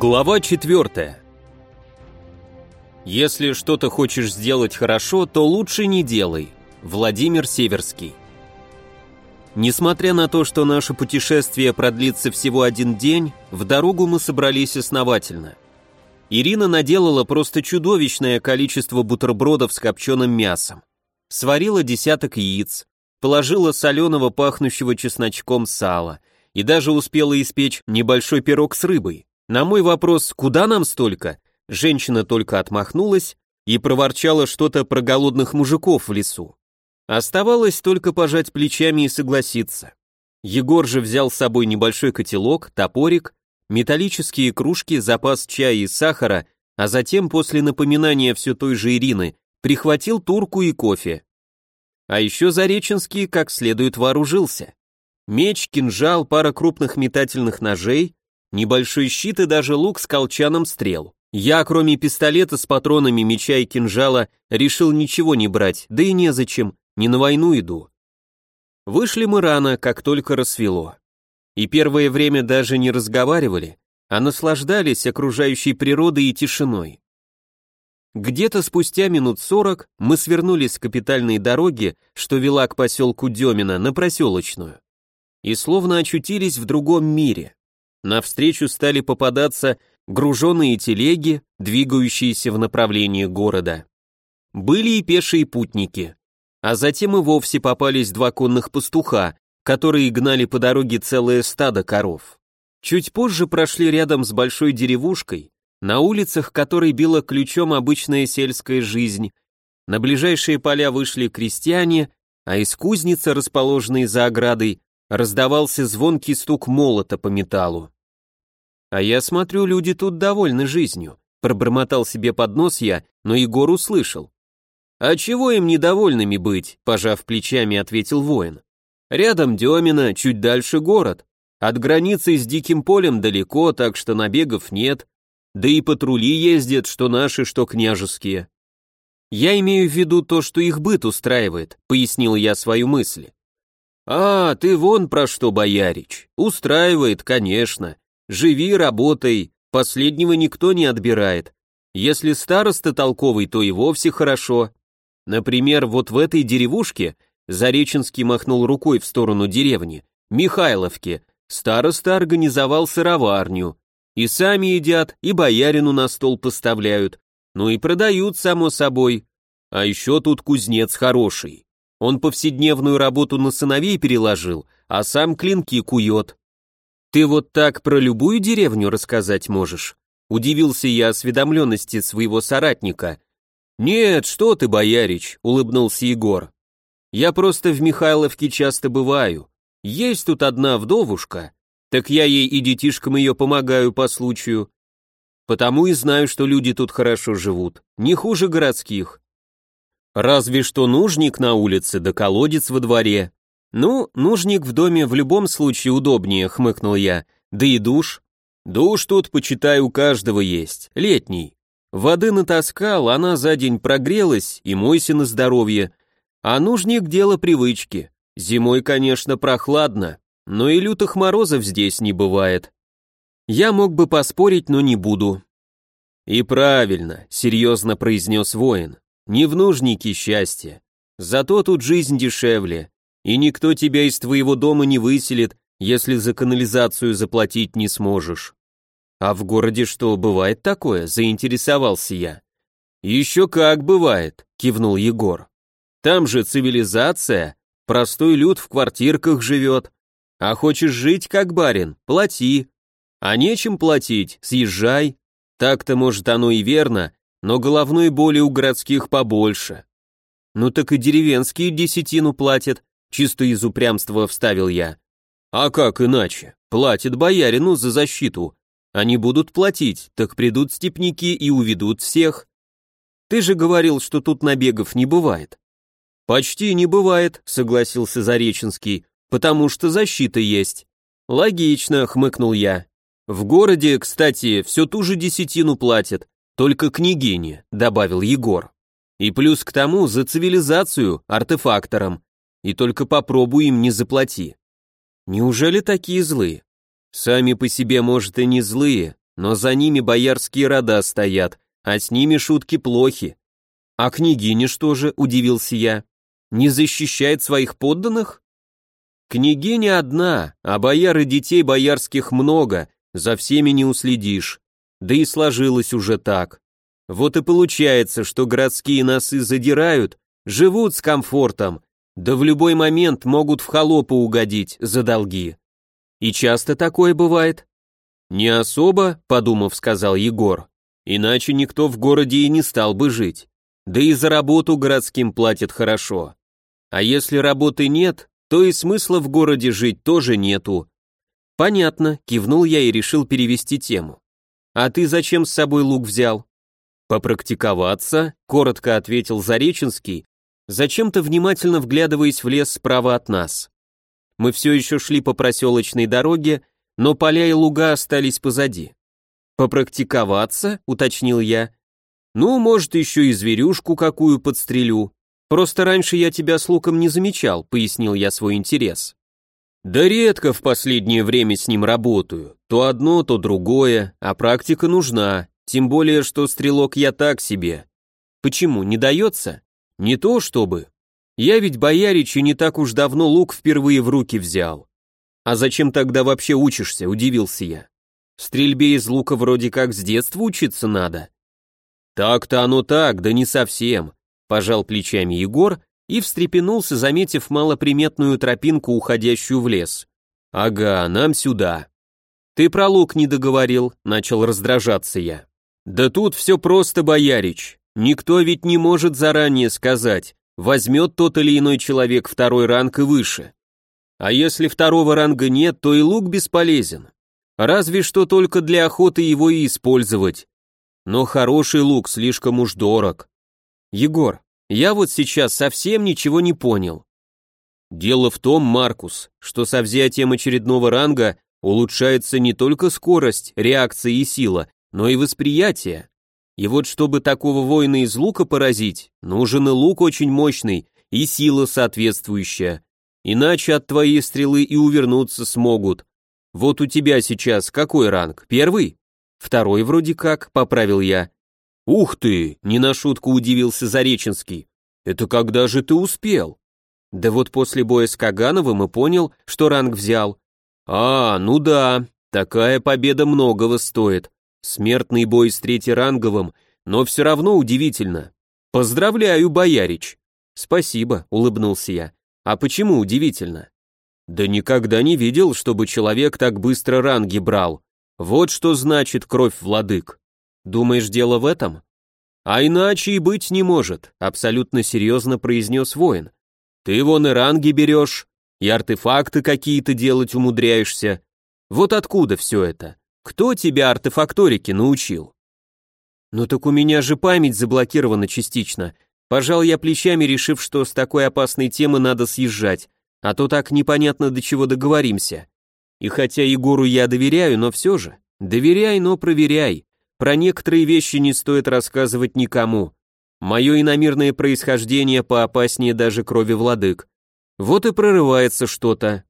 Глава 4. Если что-то хочешь сделать хорошо, то лучше не делай. Владимир Северский. Несмотря на то, что наше путешествие продлится всего один день, в дорогу мы собрались основательно. Ирина наделала просто чудовищное количество бутербродов с копченым мясом. Сварила десяток яиц, положила соленого пахнущего чесночком сала и даже успела испечь небольшой пирог с рыбой. На мой вопрос «Куда нам столько?» женщина только отмахнулась и проворчала что-то про голодных мужиков в лесу. Оставалось только пожать плечами и согласиться. Егор же взял с собой небольшой котелок, топорик, металлические кружки, запас чая и сахара, а затем, после напоминания все той же Ирины, прихватил турку и кофе. А еще Зареченский как следует вооружился. Меч, кинжал, пара крупных метательных ножей, небольшой щит и даже лук с колчаном стрел. Я, кроме пистолета с патронами, меча и кинжала, решил ничего не брать, да и незачем, не на войну иду. Вышли мы рано, как только рассвело. И первое время даже не разговаривали, а наслаждались окружающей природой и тишиной. Где-то спустя минут сорок мы свернули с капитальной дороги, что вела к поселку Демина, на проселочную. И словно очутились в другом мире. Навстречу стали попадаться груженные телеги, двигающиеся в направлении города. Были и пешие путники. А затем и вовсе попались два конных пастуха, которые гнали по дороге целое стадо коров. Чуть позже прошли рядом с большой деревушкой, на улицах которой била ключом обычная сельская жизнь. На ближайшие поля вышли крестьяне, а из кузницы, расположенной за оградой, раздавался звонкий стук молота по металлу. «А я смотрю, люди тут довольны жизнью», пробормотал себе под нос я, но Егор услышал. «А чего им недовольными быть?» пожав плечами, ответил воин. «Рядом Демина, чуть дальше город. От границы с диким полем далеко, так что набегов нет. Да и патрули ездят, что наши, что княжеские». «Я имею в виду то, что их быт устраивает», пояснил я свою мысль. «А, ты вон про что, боярич. Устраивает, конечно. Живи, работай, последнего никто не отбирает. Если староста толковый, то и вовсе хорошо. Например, вот в этой деревушке, Зареченский махнул рукой в сторону деревни, Михайловке, староста организовал сыроварню. И сами едят, и боярину на стол поставляют, ну и продают, само собой. А еще тут кузнец хороший. Он повседневную работу на сыновей переложил, а сам клинки кует. Ты вот так про любую деревню рассказать можешь? Удивился я осведомленности своего соратника. Нет, что ты, боярич, улыбнулся Егор. Я просто в Михайловке часто бываю. Есть тут одна вдовушка, так я ей и детишкам ее помогаю по случаю. Потому и знаю, что люди тут хорошо живут, не хуже городских. Разве что нужник на улице да колодец во дворе. Ну, нужник в доме в любом случае удобнее, хмыкнул я. Да и душ. Душ тут, почитай, у каждого есть, летний. Воды натаскал, она за день прогрелась, и мойся на здоровье. А нужник дело привычки. Зимой, конечно, прохладно, но и лютых морозов здесь не бывает. Я мог бы поспорить, но не буду. И правильно, серьезно произнес воин. Не в нужнике счастье. Зато тут жизнь дешевле. И никто тебя из твоего дома не выселит, если за канализацию заплатить не сможешь. А в городе что, бывает такое? Заинтересовался я. Еще как бывает, кивнул Егор. Там же цивилизация, простой люд в квартирках живет. А хочешь жить как барин, плати. А нечем платить, съезжай. Так-то, может, оно и верно, но головной боли у городских побольше. Ну так и деревенские десятину платят, чисто из упрямства вставил я. А как иначе? Платят боярину за защиту. Они будут платить, так придут степники и уведут всех. Ты же говорил, что тут набегов не бывает. Почти не бывает, согласился Зареченский, потому что защита есть. Логично, хмыкнул я. В городе, кстати, все ту же десятину платят, только княгине, добавил Егор. И плюс к тому за цивилизацию, артефакторам. И только попробуй им не заплати. Неужели такие злые? Сами по себе, может, и не злые, но за ними боярские рода стоят, а с ними шутки плохи. А княгиня что же, удивился я, не защищает своих подданных? Княгиня одна, а бояр и детей боярских много, за всеми не уследишь. Да и сложилось уже так. Вот и получается, что городские носы задирают, живут с комфортом, да в любой момент могут в холопы угодить за долги. И часто такое бывает? Не особо, подумав, сказал Егор. Иначе никто в городе и не стал бы жить. Да и за работу городским платят хорошо. А если работы нет, то и смысла в городе жить тоже нету. Понятно, кивнул я и решил перевести тему. А ты зачем с собой лук взял? Попрактиковаться, коротко ответил Зареченский, зачем-то внимательно вглядываясь в лес справа от нас. Мы все еще шли по проселочной дороге, но поля и луга остались позади. «Попрактиковаться?» — уточнил я. «Ну, может, еще и зверюшку какую подстрелю. Просто раньше я тебя с луком не замечал», — пояснил я свой интерес. «Да редко в последнее время с ним работаю. То одно, то другое, а практика нужна, тем более, что стрелок я так себе. Почему, не дается? Не то чтобы. Я ведь боярич и не так уж давно лук впервые в руки взял. А зачем тогда вообще учишься, удивился я. Стрельбе из лука вроде как с детства учиться надо. Так-то оно так, да не совсем, пожал плечами Егор и встрепенулся, заметив малоприметную тропинку, уходящую в лес. Ага, нам сюда. Ты про лук не договорил, начал раздражаться я. Да тут все просто, боярич. Никто ведь не может заранее сказать, возьмет тот или иной человек второй ранг и выше. А если второго ранга нет, то и лук бесполезен. Разве что только для охоты его и использовать. Но хороший лук слишком уж дорог. Егор, я вот сейчас совсем ничего не понял. Дело в том, Маркус, что со взятием очередного ранга улучшается не только скорость, реакция и сила, но и восприятие. И вот чтобы такого воина из лука поразить, нужен и лук очень мощный, и сила соответствующая. Иначе от твоей стрелы и увернуться смогут, вот у тебя сейчас какой ранг? Первый? Второй вроде как, поправил я. Ух ты, не на шутку удивился Зареченский. Это когда же ты успел? Да вот после боя с Кагановым и понял, что ранг взял. А, ну да, такая победа многого стоит. Смертный бой с третьеранговым, но все равно удивительно. Поздравляю, боярич. Спасибо, улыбнулся я. А почему удивительно? Да никогда не видел, чтобы человек так быстро ранги брал. Вот что значит кровь владык. Думаешь, дело в этом? А иначе и быть не может, абсолютно серьезно произнес воин. Ты вон и ранги берешь, и артефакты какие-то делать умудряешься. Вот откуда все это? Кто тебя артефакторике научил? Ну так у меня же память заблокирована частично. Пожал я плечами, решив, что с такой опасной темы надо съезжать а то так непонятно до чего договоримся. И хотя Егору я доверяю, но все же, доверяй, но проверяй. Про некоторые вещи не стоит рассказывать никому. Мое иномирное происхождение поопаснее даже крови владык. Вот и прорывается что-то.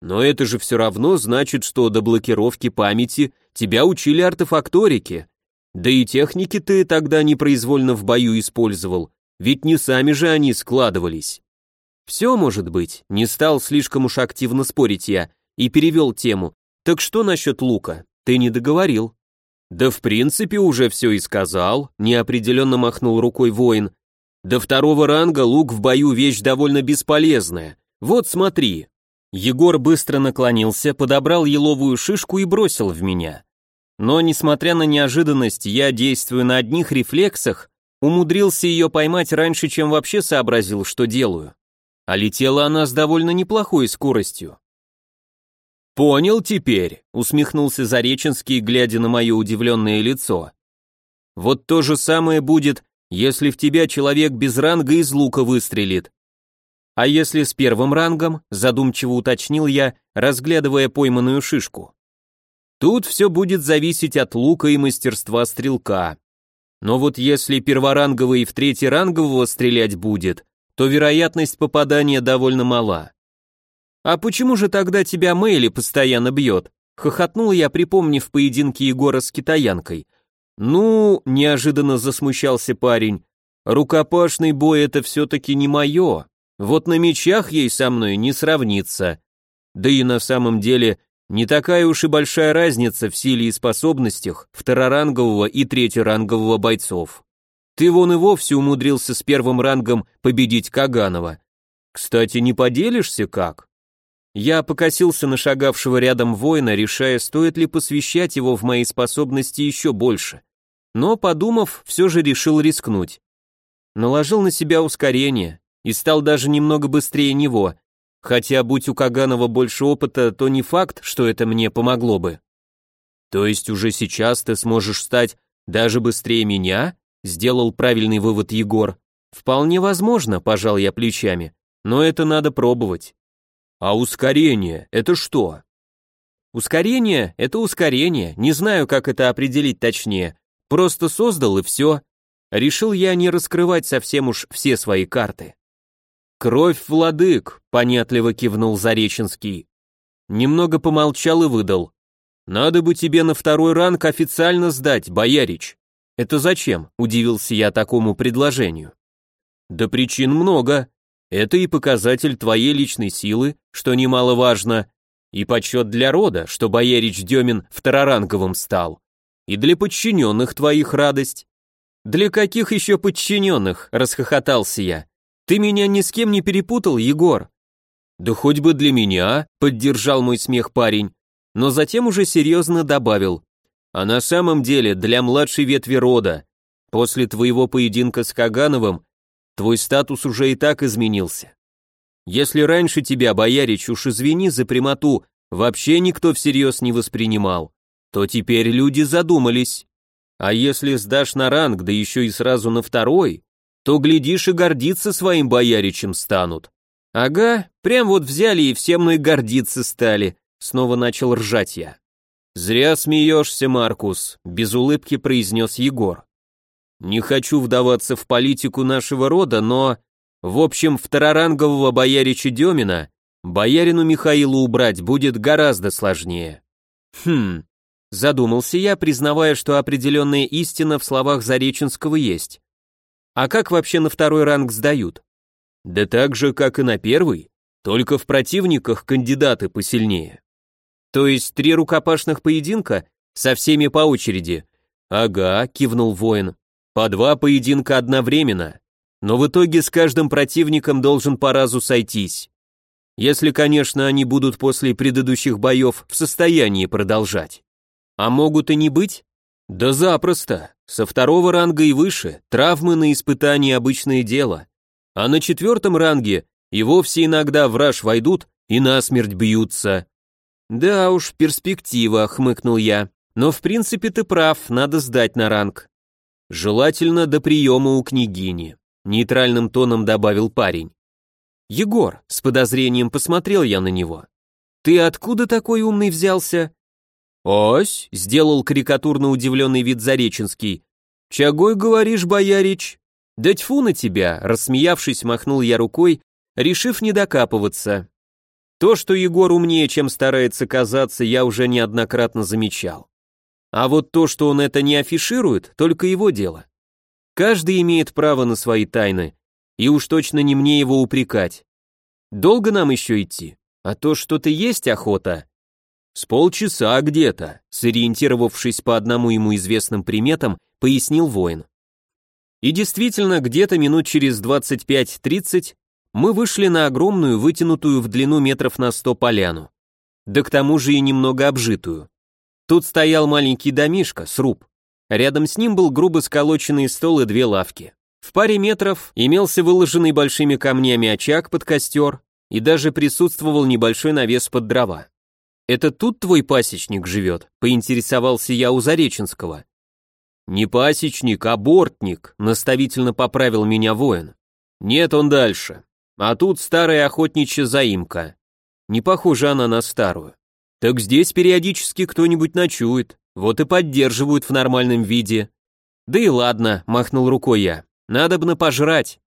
Но это же все равно значит, что до блокировки памяти тебя учили артефакторики. Да и техники ты тогда непроизвольно в бою использовал, ведь не сами же они складывались. Все может быть, не стал слишком уж активно спорить я и перевел тему. Так что насчет лука? Ты не договорил. Да в принципе уже все и сказал, неопределенно махнул рукой воин. До второго ранга лук в бою вещь довольно бесполезная. Вот смотри. Егор быстро наклонился, подобрал еловую шишку и бросил в меня. Но, несмотря на неожиданность, я, действуя на одних рефлексах, умудрился ее поймать раньше, чем вообще сообразил, что делаю а летела она с довольно неплохой скоростью. «Понял теперь», — усмехнулся Зареченский, глядя на мое удивленное лицо. «Вот то же самое будет, если в тебя человек без ранга из лука выстрелит. А если с первым рангом, задумчиво уточнил я, разглядывая пойманную шишку. Тут все будет зависеть от лука и мастерства стрелка. Но вот если перворанговый в третьерангового стрелять будет, то вероятность попадания довольно мала. «А почему же тогда тебя Мэйли постоянно бьет?» — Хохотнул я, припомнив поединки Егора с китаянкой. «Ну...» — неожиданно засмущался парень. «Рукопашный бой — это все-таки не мое. Вот на мечах ей со мной не сравнится. Да и на самом деле не такая уж и большая разница в силе и способностях второрангового и третьерангового бойцов. Ты вон и вовсе умудрился с первым рангом победить Каганова. Кстати, не поделишься как? Я покосился на шагавшего рядом воина, решая, стоит ли посвящать его в мои способности еще больше. Но, подумав, все же решил рискнуть. Наложил на себя ускорение и стал даже немного быстрее него, хотя, будь у Каганова больше опыта, то не факт, что это мне помогло бы. То есть уже сейчас ты сможешь стать даже быстрее меня? Сделал правильный вывод Егор. Вполне возможно, пожал я плечами, но это надо пробовать. А ускорение — это что? Ускорение — это ускорение, не знаю, как это определить точнее. Просто создал и все. Решил я не раскрывать совсем уж все свои карты. «Кровь владык», — понятливо кивнул Зареченский. Немного помолчал и выдал. «Надо бы тебе на второй ранг официально сдать, боярич». «Это зачем?» — удивился я такому предложению. «Да причин много. Это и показатель твоей личной силы, что немаловажно, и почет для рода, что боярич Демин второранговым стал, и для подчиненных твоих радость. Для каких еще подчиненных, расхохотался я. Ты меня ни с кем не перепутал, Егор? Да хоть бы для меня, поддержал мой смех парень, но затем уже серьезно добавил. А на самом деле для младшей ветви рода. После твоего поединка с Кагановым Твой статус уже и так изменился. Если раньше тебя, боярич, уж извини за прямоту, вообще никто всерьез не воспринимал, то теперь люди задумались. А если сдашь на ранг, да еще и сразу на второй, то, глядишь, и гордиться своим бояричем станут. Ага, прям вот взяли и все мной гордиться стали, снова начал ржать я. Зря смеешься, Маркус, без улыбки произнес Егор. Не хочу вдаваться в политику нашего рода, но... В общем, второрангового боярича Демина боярину Михаилу убрать будет гораздо сложнее. Хм, задумался я, признавая, что определенная истина в словах Зареченского есть. А как вообще на второй ранг сдают? Да так же, как и на первый, только в противниках кандидаты посильнее. То есть три рукопашных поединка со всеми по очереди. Ага, кивнул воин. По два поединка одновременно, но в итоге с каждым противником должен по разу сойтись. Если, конечно, они будут после предыдущих боев в состоянии продолжать. А могут и не быть? Да запросто. Со второго ранга и выше травмы на испытании обычное дело. А на четвертом ранге и вовсе иногда в раж войдут и насмерть бьются. Да уж, перспектива, хмыкнул я. Но в принципе ты прав, надо сдать на ранг. Желательно до приема у княгини, нейтральным тоном добавил парень. Егор, с подозрением посмотрел я на него. Ты откуда такой умный взялся? Ось, сделал карикатурно удивленный вид Зареченский. Чагой говоришь, боярич? Да тьфу на тебя, рассмеявшись, махнул я рукой, решив не докапываться. То, что Егор умнее, чем старается казаться, я уже неоднократно замечал. А вот то, что он это не афиширует, только его дело. Каждый имеет право на свои тайны, и уж точно не мне его упрекать. Долго нам еще идти? А то что-то есть охота. С полчаса где-то, сориентировавшись по одному ему известным приметам, пояснил воин. И действительно, где-то минут через 25-30 мы вышли на огромную, вытянутую в длину метров на сто поляну. Да к тому же и немного обжитую. Тут стоял маленький домишко, сруб. Рядом с ним был грубо сколоченный стол и две лавки. В паре метров имелся выложенный большими камнями очаг под костер, и даже присутствовал небольшой навес под дрова. «Это тут твой пасечник живет?» — поинтересовался я у Зареченского. «Не пасечник, а бортник», — наставительно поправил меня воин. «Нет, он дальше. А тут старая охотничья заимка. Не похожа она на старую. Так здесь периодически кто-нибудь ночует, вот и поддерживают в нормальном виде. Да и ладно, махнул рукой я, надобно пожрать.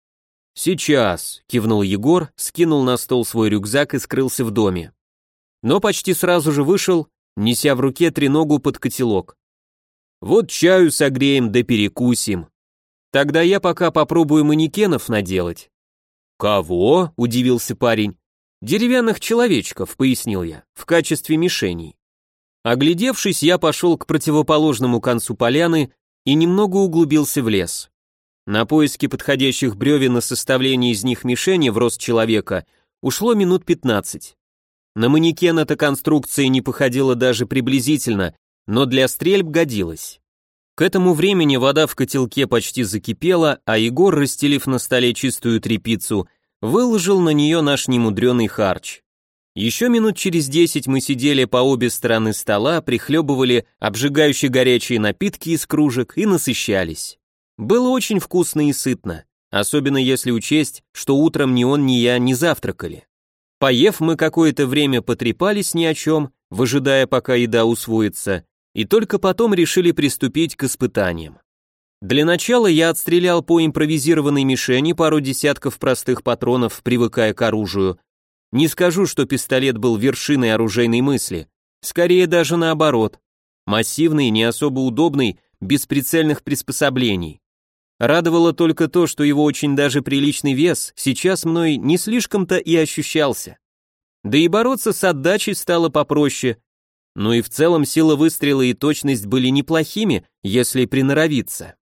Сейчас, кивнул Егор, скинул на стол свой рюкзак и скрылся в доме. Но почти сразу же вышел неся в руке треногу под котелок. «Вот чаю согреем да перекусим. Тогда я пока попробую манекенов наделать». «Кого?» – удивился парень. «Деревянных человечков», – пояснил я, – «в качестве мишеней». Оглядевшись, я пошел к противоположному концу поляны и немного углубился в лес. На поиски подходящих бревен и составление из них мишени в рост человека ушло минут 15. На манекен эта конструкция не походила даже приблизительно, но для стрельб годилась. К этому времени вода в котелке почти закипела, а Егор, расстелив на столе чистую тряпицу, выложил на нее наш немудреный харч. Еще минут через десять мы сидели по обе стороны стола, прихлебывали обжигающие горячие напитки из кружек и насыщались. Было очень вкусно и сытно, особенно если учесть, что утром ни он, ни я не завтракали. Поев, мы какое-то время потрепались ни о чем, выжидая, пока еда усвоится, и только потом решили приступить к испытаниям. Для начала я отстрелял по импровизированной мишени пару десятков простых патронов, привыкая к оружию, не скажу, что пистолет был вершиной оружейной мысли, скорее даже наоборот. Массивный, не особо удобный, без прицельных приспособлений. Радовало только то, что его очень даже приличный вес сейчас мной не слишком-то и ощущался. Да и бороться с отдачей стало попроще. Но и в целом сила выстрела и точность были неплохими, если приноровиться.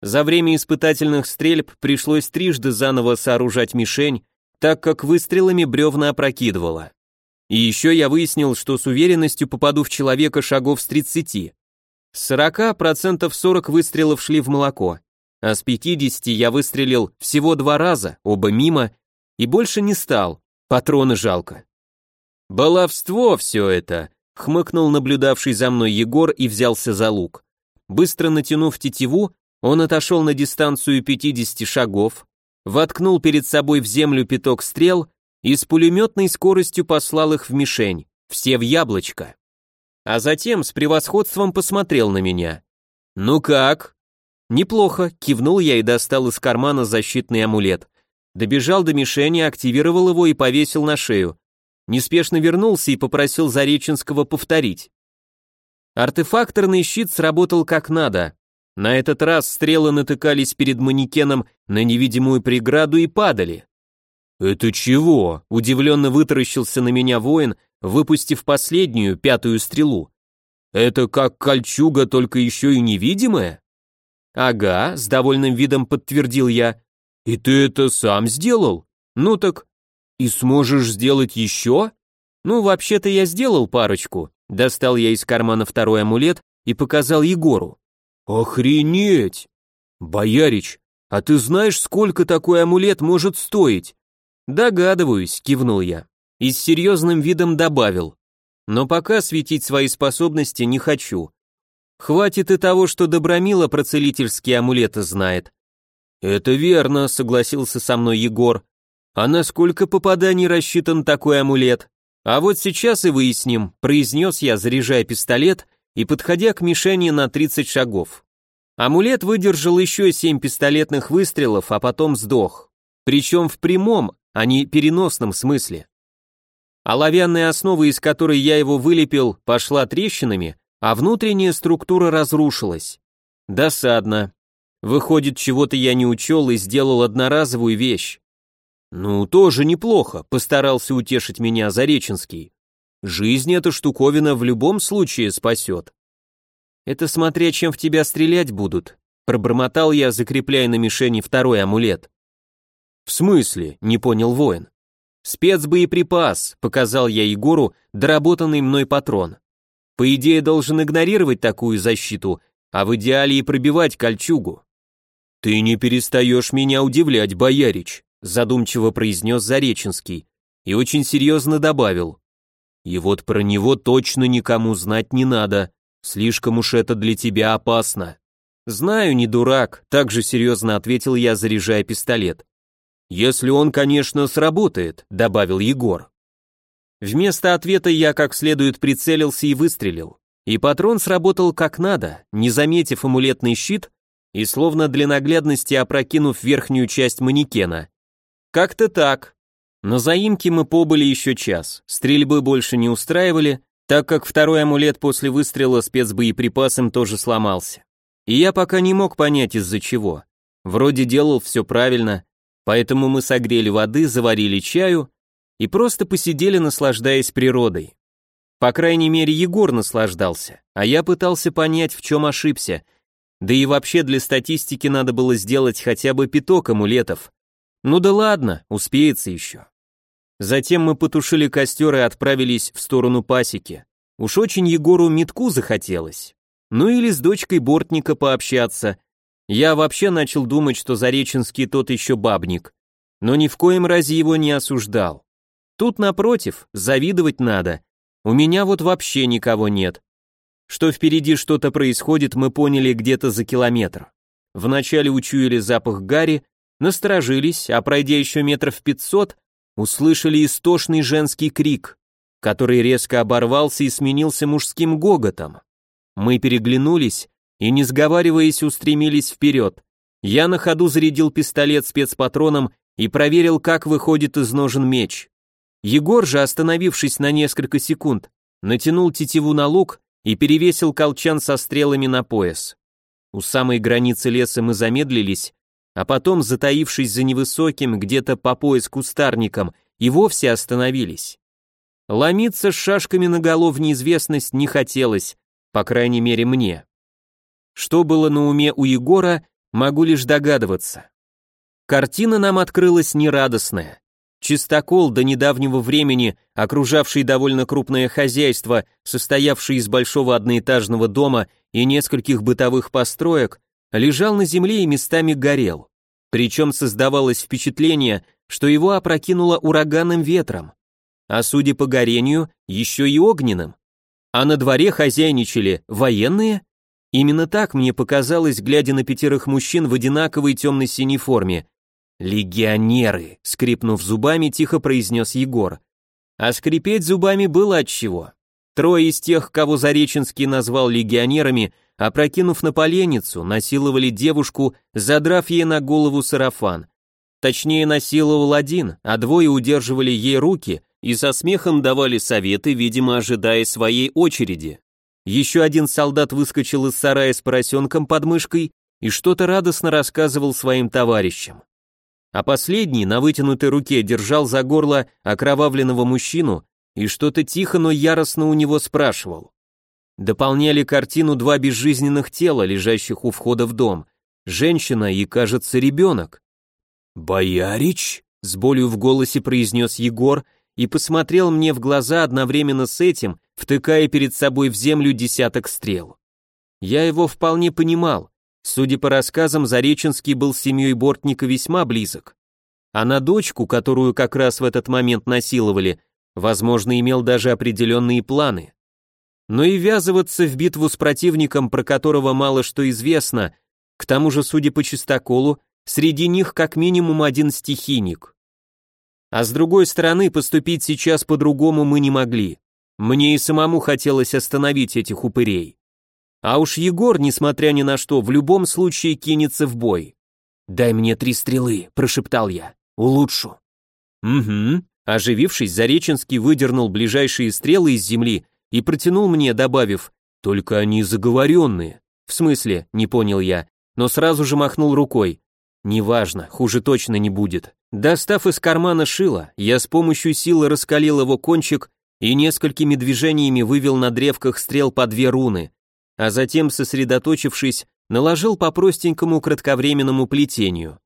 За время испытательных стрельб пришлось трижды заново сооружать мишень, так как выстрелами бревна опрокидывало. И еще я выяснил, что с уверенностью попаду в человека шагов с 30. С 40 процентов 40 выстрелов шли в молоко, а с 50 я выстрелил всего два раза, оба мимо, и больше не стал, патроны жалко. «Баловство все это», — хмыкнул наблюдавший за мной Егор и взялся за лук. Быстро натянув тетиву, он отошел на дистанцию 50 шагов, воткнул перед собой в землю пяток стрел и с пулеметной скоростью послал их в мишень, все в яблочко. А затем с превосходством посмотрел на меня. «Ну как?» «Неплохо», — кивнул я и достал из кармана защитный амулет. Добежал до мишени, активировал его и повесил на шею. Неспешно вернулся и попросил Зареченского повторить. Артефакторный щит сработал как надо, на этот раз стрелы натыкались перед манекеном на невидимую преграду и падали. «Это чего?» – удивленно вытаращился на меня воин, выпустив последнюю, пятую стрелу. «Это как кольчуга, только еще и невидимая?» «Ага», – с довольным видом подтвердил я. «И ты это сам сделал? Ну так, и сможешь сделать еще?» «Ну, вообще-то я сделал парочку». Достал я из кармана второй амулет и показал Егору. «Охренеть! Боярич, а ты знаешь, сколько такой амулет может стоить?» «Догадываюсь», — кивнул я. И с серьезным видом добавил. «Но пока светить свои способности не хочу. Хватит и того, что Добромила про целительские амулеты знает». «Это верно», — согласился со мной Егор. «А на сколько попаданий рассчитан такой амулет?» «А вот сейчас и выясним», — произнес я, заряжая пистолет и подходя к мишени на 30 шагов. Амулет выдержал еще семь пистолетных выстрелов, а потом сдох. Причем в прямом, а не переносном смысле. Оловянная основа, из которой я его вылепил, пошла трещинами, а внутренняя структура разрушилась. Досадно. Выходит, чего-то я не учел и сделал одноразовую вещь. Ну, тоже неплохо, постарался утешить меня Зареченский. Жизнь эта штуковина в любом случае спасет. Это смотря чем в тебя стрелять будут, пробормотал я, закрепляя на мишени второй амулет. В смысле? Не понял воин. Спецбоеприпас, показал я Егору доработанный мной патрон. По идее должен игнорировать такую защиту, а в идеале и пробивать кольчугу. Ты не перестаешь меня удивлять, боярич, задумчиво произнес Зареченский и очень серьезно добавил. И вот про него точно никому знать не надо, слишком уж это для тебя опасно. Знаю, не дурак, так же серьезно ответил я, заряжая пистолет. Если он, конечно, сработает, добавил Егор. Вместо ответа я как следует прицелился и выстрелил. И патрон сработал как надо, не заметив амулетный щит и словно для наглядности опрокинув верхнюю часть манекена. Как-то так, на заимке мы побыли еще час, стрельбы больше не устраивали, так как второй амулет после выстрела спецбоеприпасом тоже сломался. И я пока не мог понять из-за чего. Вроде делал все правильно, поэтому мы согрели воды, заварили чаю и просто посидели, наслаждаясь природой. По крайней мере, Егор наслаждался, а я пытался понять, в чем ошибся. Да и вообще для статистики надо было сделать хотя бы пяток амулетов. Ну да ладно, успеется еще. Затем мы потушили костер и отправились в сторону пасеки. Уж очень Егору метку захотелось. Ну или с дочкой бортника пообщаться. Я вообще начал думать, что Зареченский тот еще бабник. Но ни в коем разе его не осуждал. Тут, напротив, завидовать надо. У меня вот вообще никого нет. Что впереди что-то происходит, мы поняли где-то за километр. Вначале учуяли запах гари, насторожились, а пройдя еще метров пятьсот, услышали истошный женский крик, который резко оборвался и сменился мужским гоготом. Мы переглянулись и, не сговариваясь, устремились вперед. Я на ходу зарядил пистолет спецпатроном и проверил, как выходит из ножен меч. Егор же, остановившись на несколько секунд, натянул тетиву на лук и перевесил колчан со стрелами на пояс. У самой границы леса мы замедлились, а потом, затаившись за невысоким, где-то по пояс кустарником, и вовсе остановились. Ломиться с шашками наголо в неизвестность не хотелось, по крайней мере мне. Что было на уме у Егора, могу лишь догадываться. Картина нам открылась нерадостная. Чистокол, до недавнего времени окружавший довольно крупное хозяйство, состоявшее из большого одноэтажного дома и нескольких бытовых построек, лежал на земле и местами горел. Причем создавалось впечатление, что его опрокинуло ураганным ветром. А судя по горению, еще и огненным. А на дворе хозяйничали военные? Именно так мне показалось, глядя на пятерых мужчин в одинаковой темно-синей форме, «Легионеры!» — скрипнув зубами, тихо произнес Егор. А скрипеть зубами было отчего. Трое из тех, кого Зареченский назвал легионерами, опрокинув на поленницу, насиловали девушку, задрав ей на голову сарафан. Точнее, насиловал один, а двое удерживали ей руки и со смехом давали советы, видимо, ожидая своей очереди. Еще один солдат выскочил из сарая с поросенком под мышкой и что-то радостно рассказывал своим товарищам а последний на вытянутой руке держал за горло окровавленного мужчину и что-то тихо, но яростно у него спрашивал. Дополняли картину два безжизненных тела, лежащих у входа в дом, женщина и, кажется, ребенок. «Боярич?» — с болью в голосе произнес Егор и посмотрел мне в глаза одновременно с этим, втыкая перед собой в землю десяток стрел. Я его вполне понимал, Судя по рассказам, Зареченский был с семьей Бортника весьма близок. А на дочку, которую как раз в этот момент насиловали, возможно, имел даже определенные планы. Но и ввязываться в битву с противником, про которого мало что известно, к тому же, судя по чистоколу, среди них как минимум один стихийник. А с другой стороны, поступить сейчас по-другому мы не могли. Мне и самому хотелось остановить этих упырей. А уж Егор, несмотря ни на что, в любом случае кинется в бой. «Дай мне три стрелы», — прошептал я. «Улучшу». «Угу». Оживившись, Зареченский выдернул ближайшие стрелы из земли и протянул мне, добавив, «Только они заговоренные». «В смысле?» — не понял я, но сразу же махнул рукой. «Неважно, хуже точно не будет». Достав из кармана шило, я с помощью силы раскалил его кончик и несколькими движениями вывел на древках стрел по две руны, а затем, сосредоточившись, наложил по простенькому кратковременному плетению.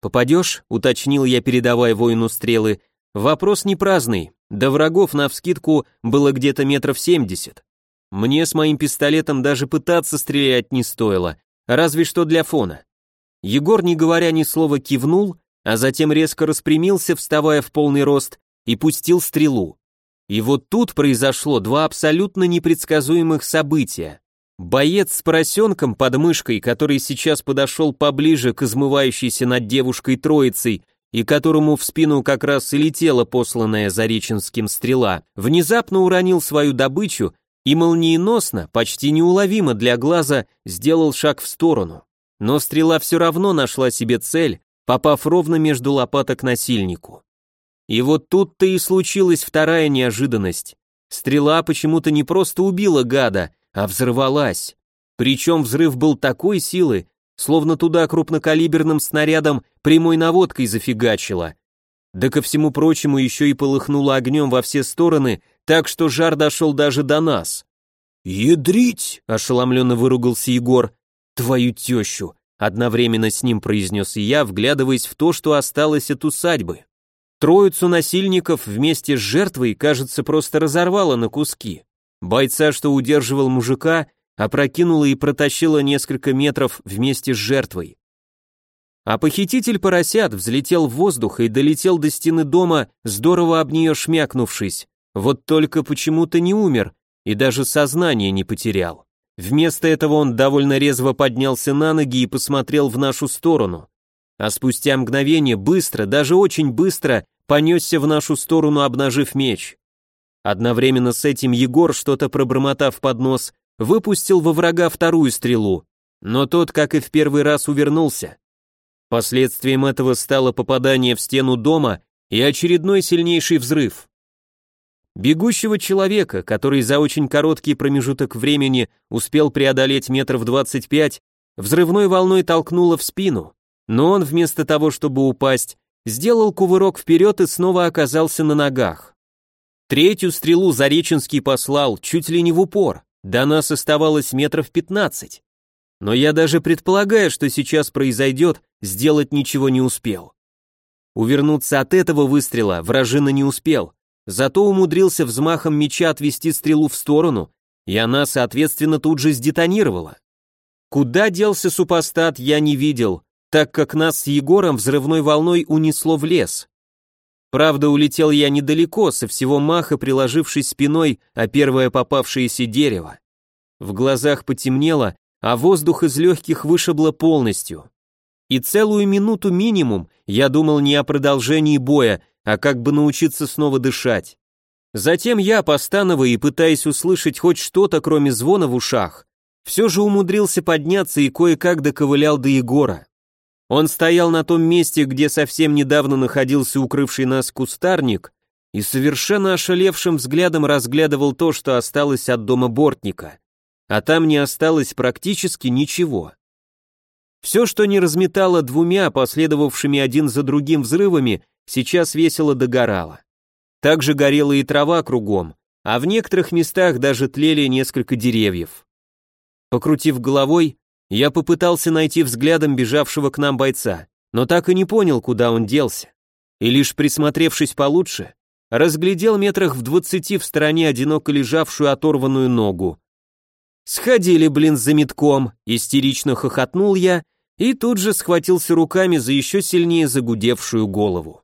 «Попадешь?» — уточнил я, передавая воину стрелы. «Вопрос не праздный, до врагов навскидку было где-то метров семьдесят. Мне с моим пистолетом даже пытаться стрелять не стоило, разве что для фона». Егор, не говоря ни слова, кивнул, а затем резко распрямился, вставая в полный рост, и пустил стрелу. И вот тут произошло два абсолютно непредсказуемых события. Боец с поросенком под мышкой, который сейчас подошел поближе к измывающейся над девушкой троицей и которому в спину как раз и летела посланная Зареченским стрела, внезапно уронил свою добычу и молниеносно, почти неуловимо для глаза, сделал шаг в сторону. Но стрела все равно нашла себе цель, попав ровно между лопаток насильнику. И вот тут-то и случилась вторая неожиданность. Стрела почему-то не просто убила гада, а взорвалась. Причем взрыв был такой силы, словно туда крупнокалиберным снарядом прямой наводкой зафигачило. Да ко всему прочему еще и полыхнуло огнем во все стороны, так что жар дошел даже до нас. «Ядрить!» — ошеломленно выругался Егор. «Твою тещу!» — одновременно с ним произнес и я, вглядываясь в то, что осталось от усадьбы. Троицу насильников вместе с жертвой, кажется, просто разорвало на куски. Бойца, что удерживал мужика, опрокинула и протащила несколько метров вместе с жертвой. А похититель поросят взлетел в воздух и долетел до стены дома, здорово об нее шмякнувшись. Вот только почему-то не умер и даже сознание не потерял. Вместо этого он довольно резво поднялся на ноги и посмотрел в нашу сторону. А спустя мгновение быстро, даже очень быстро, понесся в нашу сторону, обнажив меч. Одновременно с этим Егор, что-то пробормотав под нос, выпустил во врага вторую стрелу, но тот, как и в первый раз, увернулся. Последствием этого стало попадание в стену дома и очередной сильнейший взрыв. Бегущего человека, который за очень короткий промежуток времени успел преодолеть метров двадцать пять, взрывной волной толкнуло в спину, но он вместо того, чтобы упасть, сделал кувырок вперед и снова оказался на ногах. Третью стрелу Зареченский послал чуть ли не в упор, до нас оставалось метров пятнадцать. Но я даже предполагая, что сейчас произойдет, сделать ничего не успел. Увернуться от этого выстрела вражина не успел, зато умудрился взмахом меча отвести стрелу в сторону, и она, соответственно, тут же сдетонировала. Куда делся супостат, я не видел, так как нас с Егором взрывной волной унесло в лес. Правда, улетел я недалеко, со всего маха приложившись спиной о первое попавшееся дерево. В глазах потемнело, а воздух из легких вышибло полностью. И целую минуту минимум я думал не о продолжении боя, а как бы научиться снова дышать. Затем я, постановая и пытаясь услышать хоть что-то, кроме звона в ушах, все же умудрился подняться и кое-как доковылял до Егора. Он стоял на том месте, где совсем недавно находился укрывший нас кустарник, и совершенно ошалевшим взглядом разглядывал то, что осталось от дома бортника. А там не осталось практически ничего. Все, что не разметало двумя последовавшими один за другим взрывами, сейчас весело догорало. Также горела и трава кругом, а в некоторых местах даже тлели несколько деревьев. Покрутив головой, я попытался найти взглядом бежавшего к нам бойца, но так и не понял, куда он делся. И лишь присмотревшись получше, разглядел метрах в двадцати в стороне одиноко лежавшую оторванную ногу. «Сходили, блин, за метком!» — истерично хохотнул я и тут же схватился руками за еще сильнее загудевшую голову.